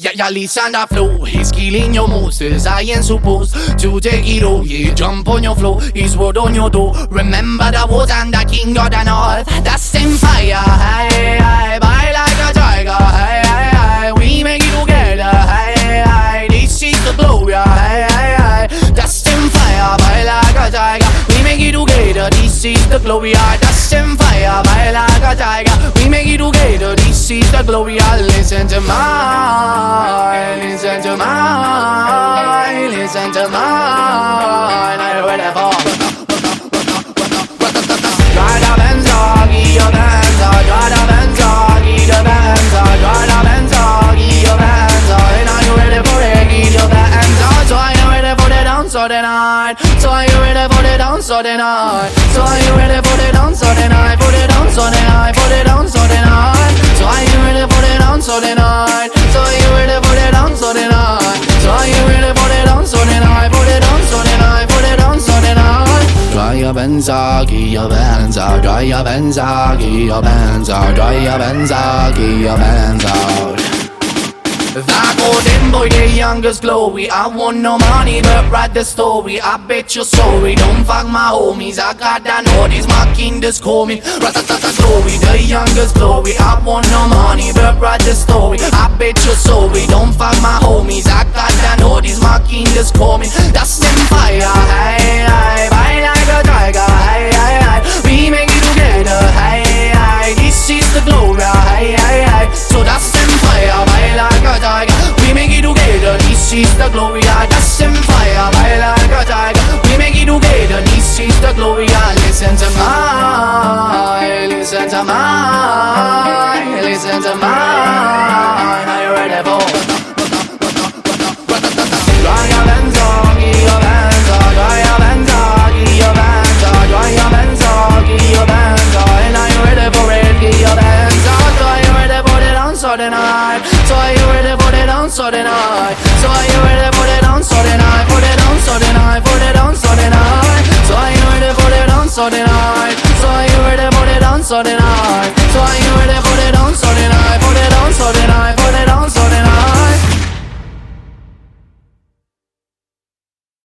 Yeah, yeah, the flow. He's killing your moves, I ain't supposed to take it all. Yeah, jump on your flow, he's word on your door. Remember the wars and the king of the north. That's same fire. Is the glory. That's fire. Bye like a tiger. We make it together. This is the glory. Listen to mine. Listen to mine. Listen to mine. I heard it fall. Drive the Benz, give your Benz, drive the Benz, give the Benz, drive the Benz, give your Benz. And are you ready for it? Give your Benz. So are you ready for the dance the night? So are you ready for the dance of the night? So are you ready benza, give your benza, dry your benza, give your benza, dry your benza, give your benza. That golden boy, the youngest glory. I want no money, but write the story. I bet you're sorry. Don't fuck my homies. I got that notice. My king just call me. Ratatata glory, the youngest glory. I want no money, but write the story. I bet you're sorry. Don't fuck my homies. I got that's them fire. Bye like a tiger. We make it together. This is the glory. That's them fire. Bye like a tiger. We make it together. This is the glory. Listen to mine. Listen to mine. Listen to mine. Are you ready for? For the dance of the night? So are you ready for the dance of the night? For the dance of the night, for the dance of the night. So are you ready for the dance of the night? So are you ready for the dance of the night? So are you ready